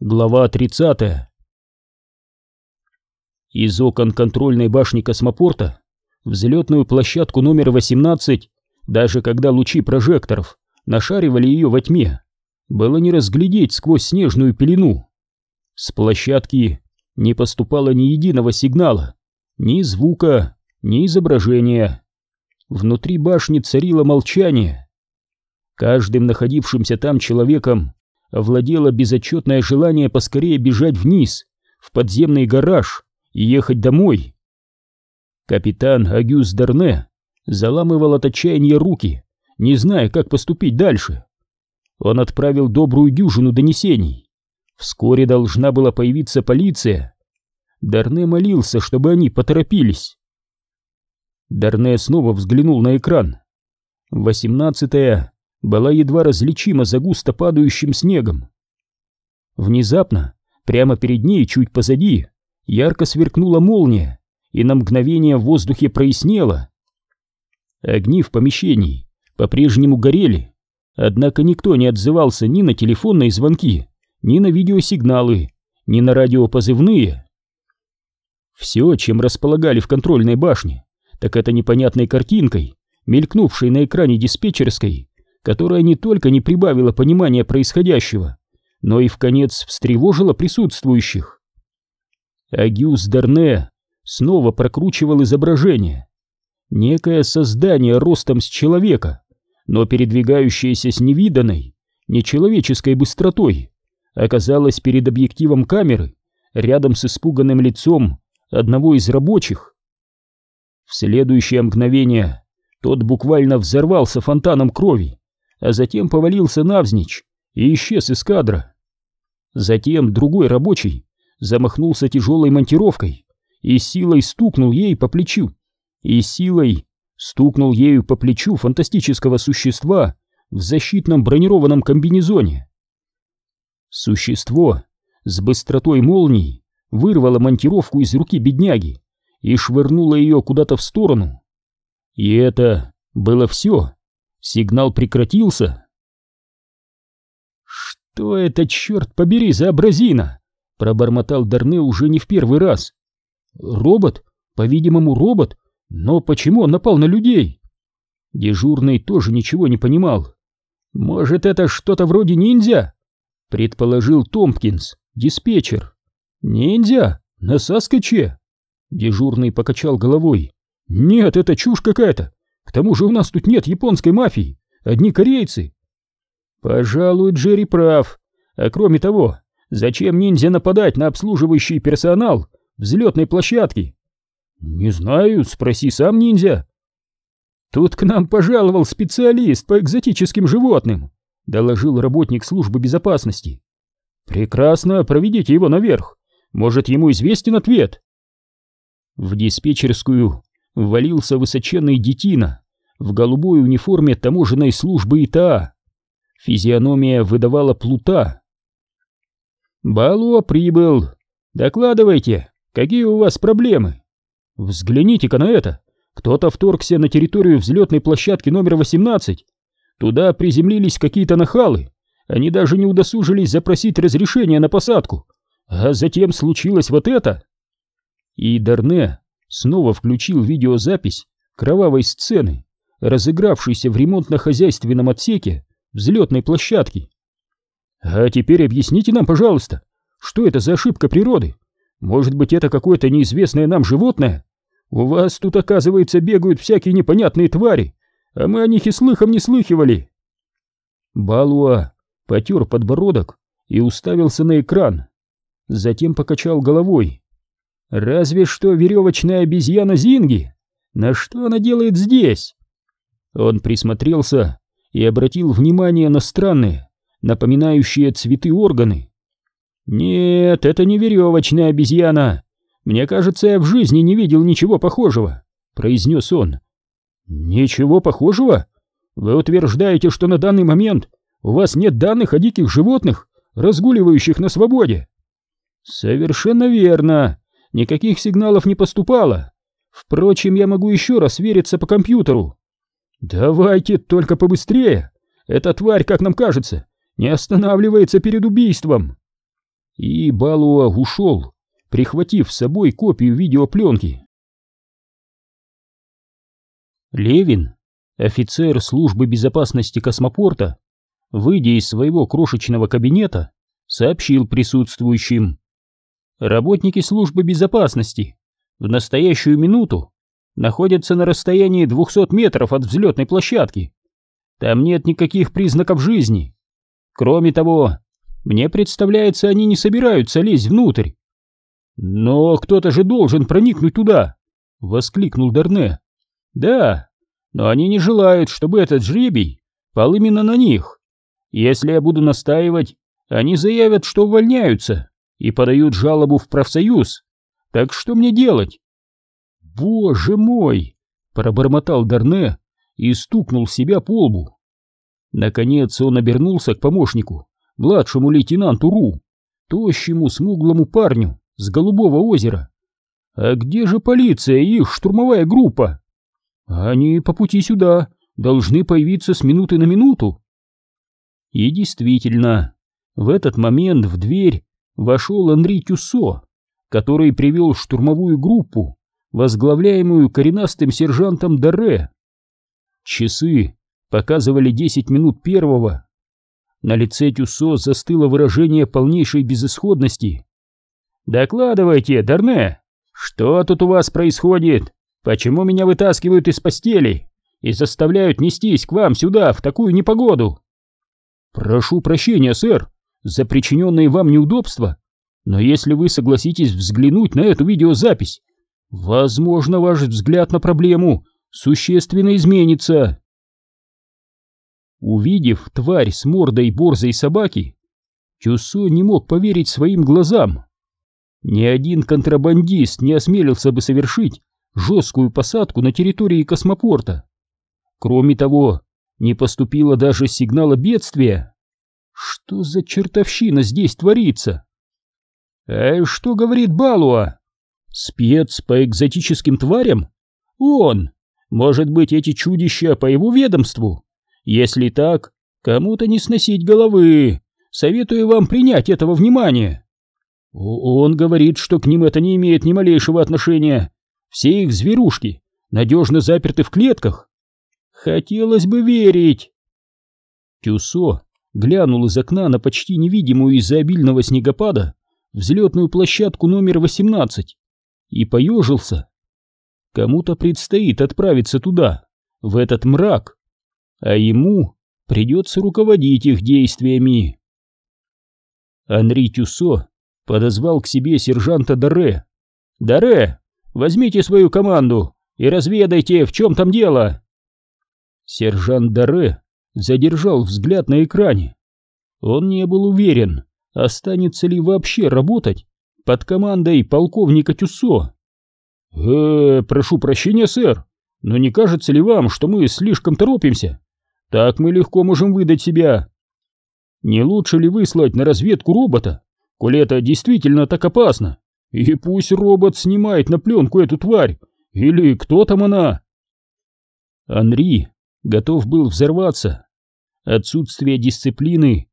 Глава 30 Из окон контрольной башни космопорта взлетную площадку номер 18, даже когда лучи прожекторов нашаривали ее во тьме, было не разглядеть сквозь снежную пелену. С площадки не поступало ни единого сигнала, ни звука, ни изображения. Внутри башни царило молчание. Каждым находившимся там человеком овладело безотчетное желание поскорее бежать вниз, в подземный гараж и ехать домой. Капитан Агюс Дарне заламывал от отчаяния руки, не зная, как поступить дальше. Он отправил добрую дюжину донесений. Вскоре должна была появиться полиция. Дарне молился, чтобы они поторопились. Дарне снова взглянул на экран. Восемнадцатая была едва различима за густо падающим снегом. Внезапно, прямо перед ней, чуть позади, ярко сверкнула молния, и на мгновение в воздухе прояснело. Огни в помещении по-прежнему горели, однако никто не отзывался ни на телефонные звонки, ни на видеосигналы, ни на радиопозывные. Все, чем располагали в контрольной башне, так это непонятной картинкой, мелькнувшей на экране диспетчерской, которая не только не прибавила понимания происходящего, но и в конец встревожила присутствующих. Агюс Дарне снова прокручивал изображение. Некое создание ростом с человека, но передвигающееся с невиданной, нечеловеческой быстротой, оказалось перед объективом камеры, рядом с испуганным лицом одного из рабочих. В следующее мгновение тот буквально взорвался фонтаном крови, а затем повалился навзничь и исчез из кадра. Затем другой рабочий замахнулся тяжелой монтировкой и силой стукнул ей по плечу, и силой стукнул ею по плечу фантастического существа в защитном бронированном комбинезоне. Существо с быстротой молнии вырвало монтировку из руки бедняги и швырнуло ее куда-то в сторону. И это было все. Сигнал прекратился. «Что это, черт побери, за абразина?» — пробормотал Дарне уже не в первый раз. «Робот? По-видимому, робот? Но почему он напал на людей?» Дежурный тоже ничего не понимал. «Может, это что-то вроде ниндзя?» — предположил Томпкинс, диспетчер. «Ниндзя? На Саскаче?» Дежурный покачал головой. «Нет, это чушь какая-то. К тому же у нас тут нет японской мафии, одни корейцы. Пожалуй, Джерри прав. А кроме того, зачем ниндзя нападать на обслуживающий персонал взлетной площадки? Не знаю, спроси сам ниндзя. Тут к нам пожаловал специалист по экзотическим животным, доложил работник службы безопасности. Прекрасно, проведите его наверх. Может, ему известен ответ. В диспетчерскую ввалился высоченный детина в голубой униформе таможенной службы ИТА. Физиономия выдавала плута. «Балуа прибыл. Докладывайте, какие у вас проблемы? Взгляните-ка на это. Кто-то вторгся на территорию взлетной площадки номер 18. Туда приземлились какие-то нахалы. Они даже не удосужились запросить разрешение на посадку. А затем случилось вот это». И Дарне снова включил видеозапись кровавой сцены, разыгравшейся в ремонтно-хозяйственном отсеке взлетной площадки. А теперь объясните нам, пожалуйста, что это за ошибка природы? Может быть, это какое-то неизвестное нам животное? У вас тут, оказывается, бегают всякие непонятные твари, а мы о них и слыхом не слыхивали. Балуа потер подбородок и уставился на экран. Затем покачал головой. Разве что веревочная обезьяна Зинги. На что она делает здесь? Он присмотрелся и обратил внимание на странные, напоминающие цветы органы. Нет, это не веревочная обезьяна. Мне кажется, я в жизни не видел ничего похожего, произнес он. Ничего похожего? Вы утверждаете, что на данный момент у вас нет данных о диких животных, разгуливающих на свободе? Совершенно верно никаких сигналов не поступало. Впрочем, я могу еще раз свериться по компьютеру. Давайте только побыстрее. Эта тварь, как нам кажется, не останавливается перед убийством. и Балуа ушел, прихватив с собой копию видеопленки. Левин, офицер службы безопасности космопорта, выйдя из своего крошечного кабинета, сообщил присутствующим. Работники службы безопасности в настоящую минуту находятся на расстоянии 200 метров от взлетной площадки. Там нет никаких признаков жизни. Кроме того, мне представляется, они не собираются лезть внутрь. Но кто-то же должен проникнуть туда, воскликнул Дарне. Да, но они не желают, чтобы этот жребий пал именно на них. Если я буду настаивать, они заявят, что увольняются и подают жалобу в профсоюз. Так что мне делать? Боже мой! Пробормотал Дарне и стукнул себя по лбу. Наконец он обернулся к помощнику, младшему лейтенанту Ру, тощему смуглому парню с Голубого озера. А где же полиция и их штурмовая группа? Они по пути сюда должны появиться с минуты на минуту. И действительно, в этот момент в дверь вошел Андрей Тюссо, который привел штурмовую группу, возглавляемую коренастым сержантом Дарре. Часы показывали десять минут первого. На лице Тюссо застыло выражение полнейшей безысходности. «Докладывайте, Дарне, что тут у вас происходит? Почему меня вытаскивают из постели и заставляют нестись к вам сюда в такую непогоду?» «Прошу прощения, сэр, за причиненные вам неудобства, но если вы согласитесь взглянуть на эту видеозапись, возможно, ваш взгляд на проблему существенно изменится». Увидев тварь с мордой борзой собаки, Тюсо не мог поверить своим глазам. Ни один контрабандист не осмелился бы совершить жесткую посадку на территории космопорта. Кроме того, не поступило даже сигнала бедствия. Что за чертовщина здесь творится? А что говорит Балуа? Спец по экзотическим тварям? Он! Может быть, эти чудища по его ведомству? Если так, кому-то не сносить головы. Советую вам принять этого внимания. Он говорит, что к ним это не имеет ни малейшего отношения. Все их зверушки надежно заперты в клетках. Хотелось бы верить. Тюсо глянул из окна на почти невидимую из-за обильного снегопада взлетную площадку номер 18 и поежился. Кому-то предстоит отправиться туда, в этот мрак, а ему придется руководить их действиями. Анри Тюсо подозвал к себе сержанта Даре. «Даре, возьмите свою команду и разведайте, в чем там дело!» Сержант Даре задержал взгляд на экране. Он не был уверен, останется ли вообще работать под командой полковника Тюссо. «Э, прошу прощения, сэр, но не кажется ли вам, что мы слишком торопимся? Так мы легко можем выдать себя. Не лучше ли выслать на разведку робота, коли это действительно так опасно? И пусть робот снимает на пленку эту тварь, или кто там она?» Анри готов был взорваться. Отсутствие дисциплины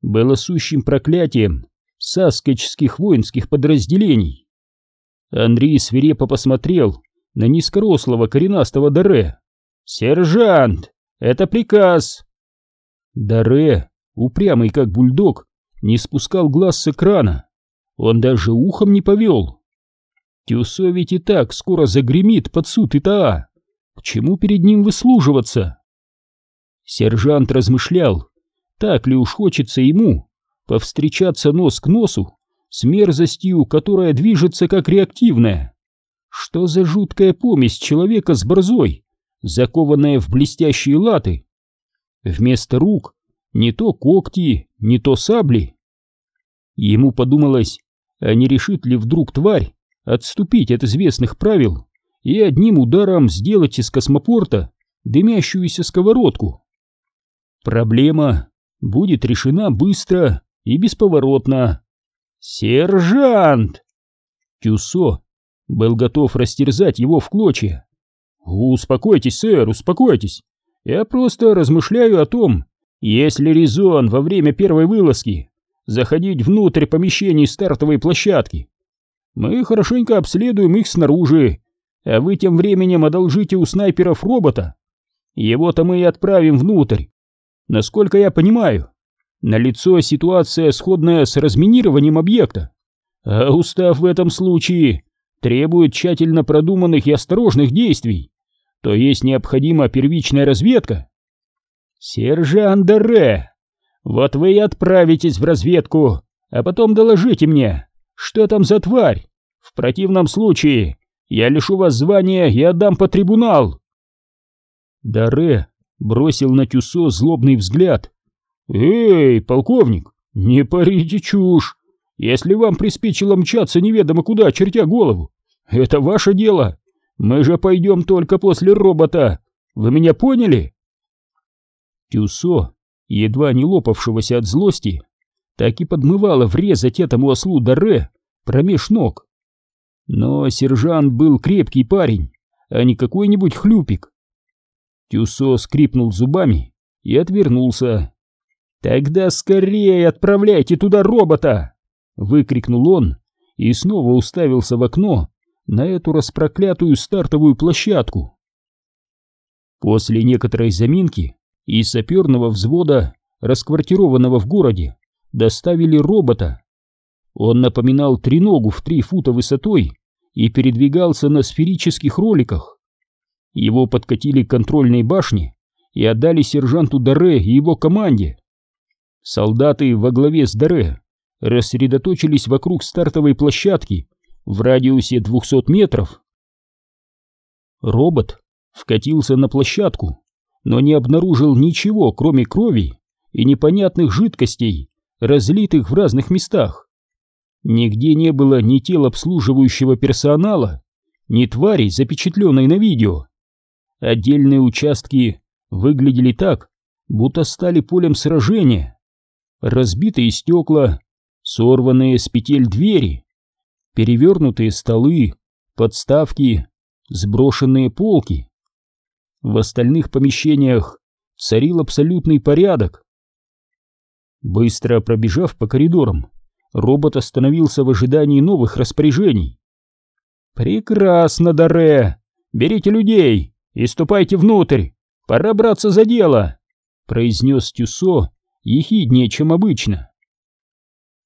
было сущим проклятием саскочских воинских подразделений. Андрей свирепо посмотрел на низкорослого коренастого Даре. «Сержант, это приказ!» Даре, упрямый как бульдог, не спускал глаз с экрана. Он даже ухом не повел. Тюсо ведь и так скоро загремит под суд ИТА. К чему перед ним выслуживаться? Сержант размышлял, так ли уж хочется ему повстречаться нос к носу с мерзостью, которая движется как реактивная. Что за жуткая помесь человека с борзой, закованная в блестящие латы? Вместо рук не то когти, не то сабли. Ему подумалось, а не решит ли вдруг тварь отступить от известных правил и одним ударом сделать из космопорта дымящуюся сковородку. Проблема будет решена быстро и бесповоротно. «Сержант!» Тюсо был готов растерзать его в клочья. «Успокойтесь, сэр, успокойтесь. Я просто размышляю о том, есть ли резон во время первой вылазки заходить внутрь помещений стартовой площадки. Мы хорошенько обследуем их снаружи, а вы тем временем одолжите у снайперов робота. Его-то мы и отправим внутрь. Насколько я понимаю, налицо ситуация, сходная с разминированием объекта. А устав в этом случае требует тщательно продуманных и осторожных действий, то есть необходима первичная разведка. Сержант Дере, вот вы и отправитесь в разведку, а потом доложите мне, что там за тварь. В противном случае я лишу вас звания и отдам по трибунал. Даре бросил на Тюсо злобный взгляд. «Эй, полковник, не парите чушь! Если вам приспичило мчаться неведомо куда, чертя голову, это ваше дело. Мы же пойдем только после робота. Вы меня поняли?» Тюсо, едва не лопавшегося от злости, так и подмывало врезать этому ослу Даре промеж ног. Но сержант был крепкий парень, а не какой-нибудь хлюпик. Тюсо скрипнул зубами и отвернулся. «Тогда скорее отправляйте туда робота!» Выкрикнул он и снова уставился в окно на эту распроклятую стартовую площадку. После некоторой заминки из саперного взвода, расквартированного в городе, доставили робота. Он напоминал треногу в три фута высотой и передвигался на сферических роликах. Его подкатили к контрольной башне и отдали сержанту Даре и его команде. Солдаты во главе с Даре рассредоточились вокруг стартовой площадки в радиусе 200 метров. Робот вкатился на площадку, но не обнаружил ничего, кроме крови и непонятных жидкостей, разлитых в разных местах. Нигде не было ни тел обслуживающего персонала, ни тварей, запечатленной на видео. Отдельные участки выглядели так, будто стали полем сражения. Разбитые стекла, сорванные с петель двери, перевернутые столы, подставки, сброшенные полки. В остальных помещениях царил абсолютный порядок. Быстро пробежав по коридорам, робот остановился в ожидании новых распоряжений. «Прекрасно, Даре! Берите людей и ступайте внутрь! Пора браться за дело!» — произнес Тюсо ехиднее, чем обычно.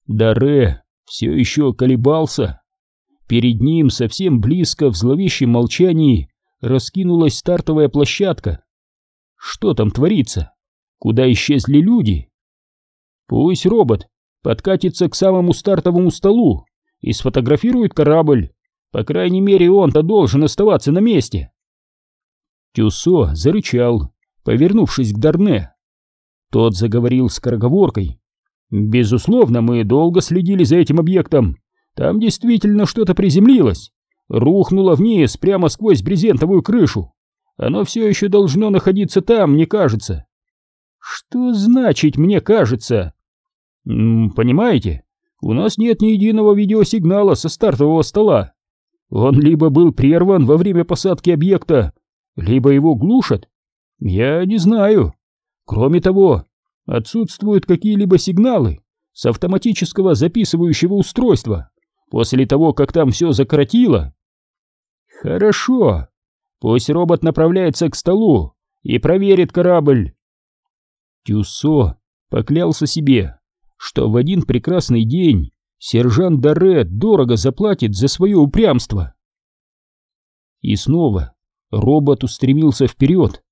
Даре все еще колебался. Перед ним совсем близко в зловещем молчании раскинулась стартовая площадка. Что там творится? Куда исчезли люди? Пусть робот подкатится к самому стартовому столу и сфотографирует корабль. По крайней мере, он-то должен оставаться на месте. Тюсо зарычал, повернувшись к Дарне. Тот заговорил скороговоркой, Безусловно, мы долго следили за этим объектом. Там действительно что-то приземлилось. Рухнуло вниз прямо сквозь брезентовую крышу. Оно все еще должно находиться там, мне кажется. Что значит «мне кажется»? Понимаете, у нас нет ни единого видеосигнала со стартового стола. Он либо был прерван во время посадки объекта, либо его глушат. Я не знаю. Кроме того, Отсутствуют какие-либо сигналы с автоматического записывающего устройства после того, как там все закоротило. Хорошо. Пусть робот направляется к столу и проверит корабль. Тюсо поклялся себе, что в один прекрасный день сержант Дарре дорого заплатит за свое упрямство. И снова робот устремился вперед.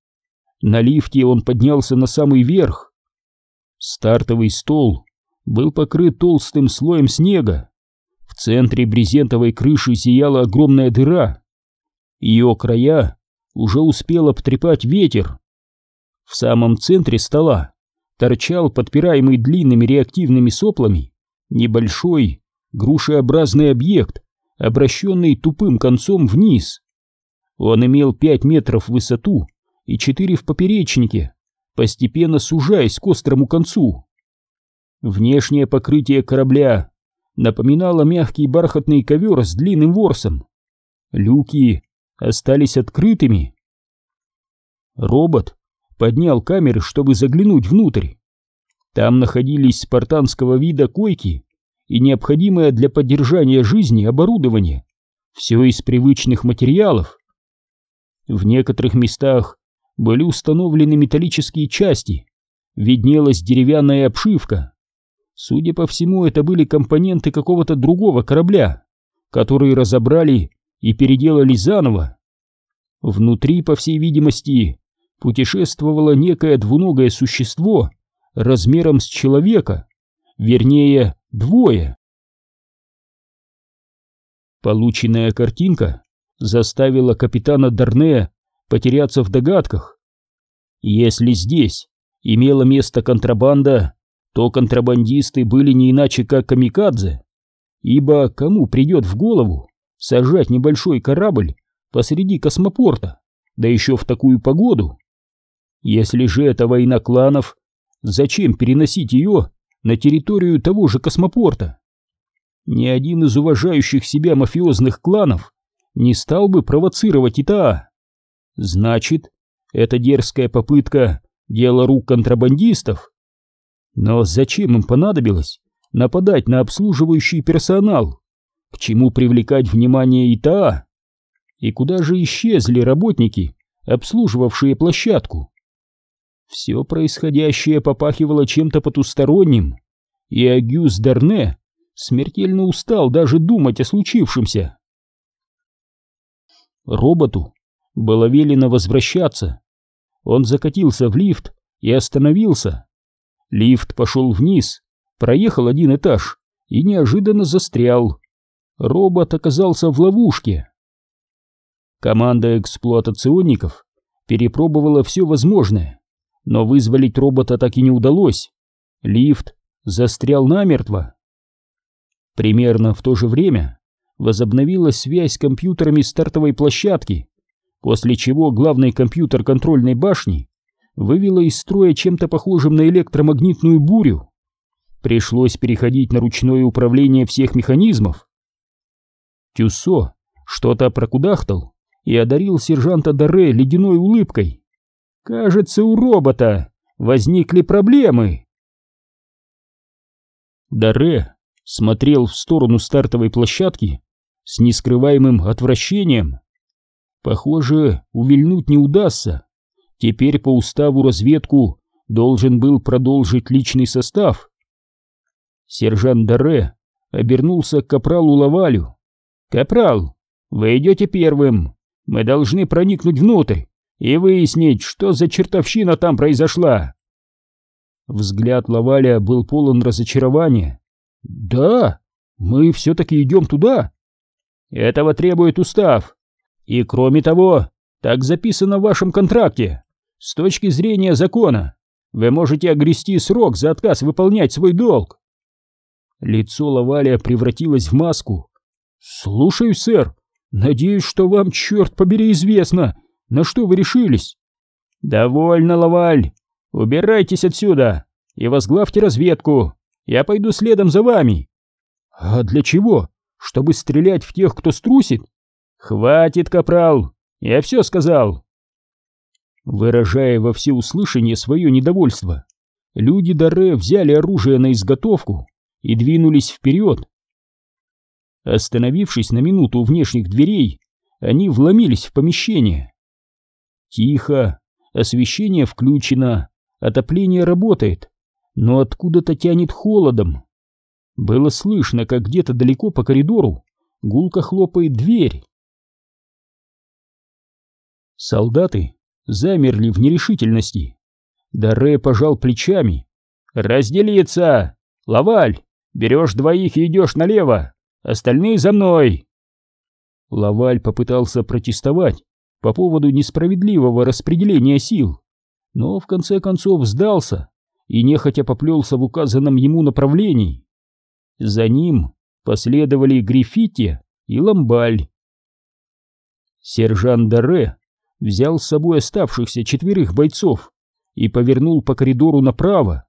На лифте он поднялся на самый верх, Стартовый стол был покрыт толстым слоем снега. В центре брезентовой крыши сияла огромная дыра. Ее края уже успел обтрепать ветер. В самом центре стола торчал, подпираемый длинными реактивными соплами, небольшой грушеобразный объект, обращенный тупым концом вниз. Он имел пять метров в высоту и четыре в поперечнике, постепенно сужаясь к острому концу. Внешнее покрытие корабля напоминало мягкий бархатный ковер с длинным ворсом. Люки остались открытыми. Робот поднял камеры, чтобы заглянуть внутрь. Там находились спартанского вида койки и необходимое для поддержания жизни оборудование, все из привычных материалов. В некоторых местах были установлены металлические части, виднелась деревянная обшивка. Судя по всему, это были компоненты какого-то другого корабля, которые разобрали и переделали заново. Внутри, по всей видимости, путешествовало некое двуногое существо размером с человека, вернее, двое. Полученная картинка заставила капитана Дарне потеряться в догадках. Если здесь имела место контрабанда, то контрабандисты были не иначе как камикадзе, ибо кому придет в голову сажать небольшой корабль посреди космопорта, да еще в такую погоду? Если же это война кланов, зачем переносить ее на территорию того же космопорта? Ни один из уважающих себя мафиозных кланов не стал бы провоцировать ИТА. Значит, эта дерзкая попытка — дело рук контрабандистов. Но зачем им понадобилось нападать на обслуживающий персонал? К чему привлекать внимание ИТА? И куда же исчезли работники, обслуживавшие площадку? Все происходящее попахивало чем-то потусторонним, и Агюс Дарне смертельно устал даже думать о случившемся. Роботу было велено возвращаться. Он закатился в лифт и остановился. Лифт пошел вниз, проехал один этаж и неожиданно застрял. Робот оказался в ловушке. Команда эксплуатационников перепробовала все возможное, но вызволить робота так и не удалось. Лифт застрял намертво. Примерно в то же время возобновилась связь с компьютерами стартовой площадки, после чего главный компьютер контрольной башни вывела из строя чем-то похожим на электромагнитную бурю. Пришлось переходить на ручное управление всех механизмов. Тюссо что-то прокудахтал и одарил сержанта Дарре ледяной улыбкой. «Кажется, у робота возникли проблемы». Дарре смотрел в сторону стартовой площадки с нескрываемым отвращением. Похоже, увильнуть не удастся. Теперь по уставу разведку должен был продолжить личный состав. Сержант Дарре обернулся к капралу Лавалю. «Капрал, вы идете первым. Мы должны проникнуть внутрь и выяснить, что за чертовщина там произошла». Взгляд Лаваля был полон разочарования. «Да, мы все-таки идем туда?» «Этого требует устав. И кроме того, так записано в вашем контракте. С точки зрения закона, вы можете огрести срок за отказ выполнять свой долг». Лицо Лаваля превратилось в маску. «Слушаю, сэр. Надеюсь, что вам, черт побери, известно, на что вы решились». «Довольно, Лаваль. Убирайтесь отсюда и возглавьте разведку. Я пойду следом за вами. А для чего? Чтобы стрелять в тех, кто струсит? Хватит, капрал. Я все сказал. Выражая во всеуслышание свое недовольство, люди Даре взяли оружие на изготовку и двинулись вперед. Остановившись на минуту у внешних дверей, они вломились в помещение. Тихо, освещение включено, отопление работает но откуда-то тянет холодом. Было слышно, как где-то далеко по коридору гулко хлопает дверь. Солдаты замерли в нерешительности. Даре пожал плечами. «Разделиться! Лаваль, берешь двоих и идешь налево, остальные за мной!» Лаваль попытался протестовать по поводу несправедливого распределения сил, но в конце концов сдался и нехотя поплелся в указанном ему направлении. За ним последовали Гриффити и Ламбаль. Сержант Дарре взял с собой оставшихся четверых бойцов и повернул по коридору направо.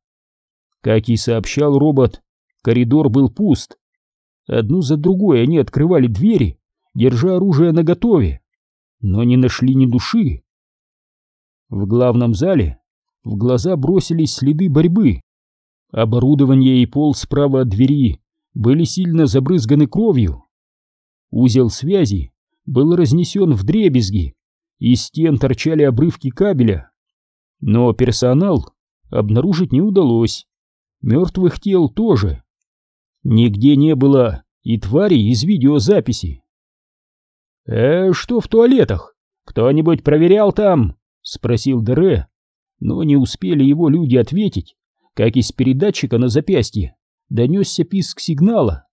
Как и сообщал робот, коридор был пуст. Одну за другой они открывали двери, держа оружие наготове, но не нашли ни души. В главном зале в глаза бросились следы борьбы. Оборудование и пол справа от двери были сильно забрызганы кровью. Узел связи был разнесен в дребезги, из стен торчали обрывки кабеля. Но персонал обнаружить не удалось, мертвых тел тоже. Нигде не было и тварей из видеозаписи. «Э, что в туалетах? Кто-нибудь проверял там?» — спросил Дере, но не успели его люди ответить, как из передатчика на запястье донесся писк сигнала.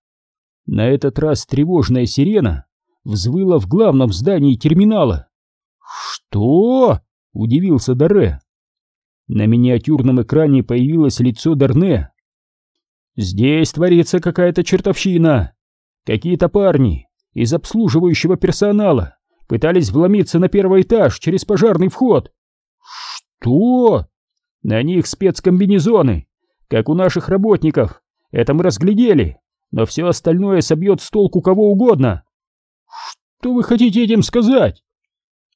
На этот раз тревожная сирена взвыла в главном здании терминала. «Что?» — удивился Дарре. На миниатюрном экране появилось лицо Дарне. «Здесь творится какая-то чертовщина. Какие-то парни из обслуживающего персонала пытались вломиться на первый этаж через пожарный вход». «Что?» «На них спецкомбинезоны, как у наших работников. Это мы разглядели, но все остальное собьет с толку кого угодно». «Что вы хотите этим сказать?»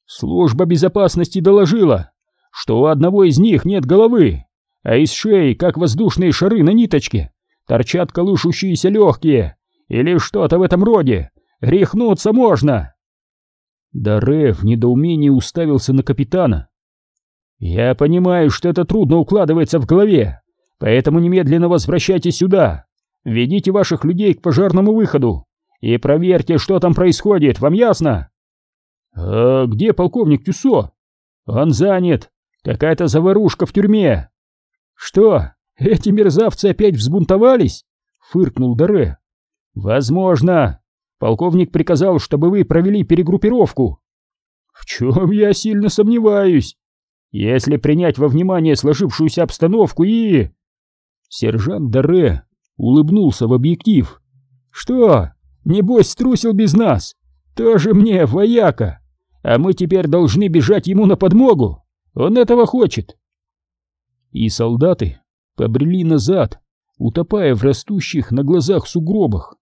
Служба безопасности доложила, что у одного из них нет головы, а из шеи, как воздушные шары на ниточке, торчат колышущиеся легкие, или что-то в этом роде. Рехнуться можно. Даре в недоумении уставился на капитана. «Я понимаю, что это трудно укладывается в голове, поэтому немедленно возвращайтесь сюда. Ведите ваших людей к пожарному выходу и проверьте, что там происходит, вам ясно?» «А где полковник Тюсо?» «Он занят. Какая-то заварушка в тюрьме». «Что, эти мерзавцы опять взбунтовались?» — фыркнул Даре. «Возможно. Полковник приказал, чтобы вы провели перегруппировку». «В чем я сильно сомневаюсь. Если принять во внимание сложившуюся обстановку и...» Сержант Даре улыбнулся в объектив. «Что, небось струсил без нас? Тоже мне, вояка!» а мы теперь должны бежать ему на подмогу. Он этого хочет. И солдаты побрели назад, утопая в растущих на глазах сугробах.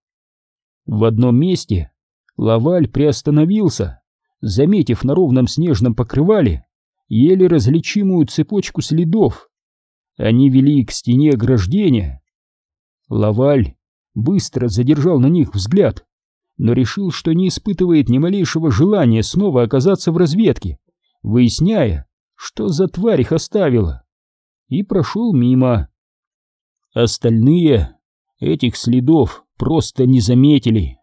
В одном месте Лаваль приостановился, заметив на ровном снежном покрывале еле различимую цепочку следов. Они вели к стене ограждения. Лаваль быстро задержал на них взгляд но решил, что не испытывает ни малейшего желания снова оказаться в разведке, выясняя, что за тварь их оставила, и прошел мимо. Остальные этих следов просто не заметили.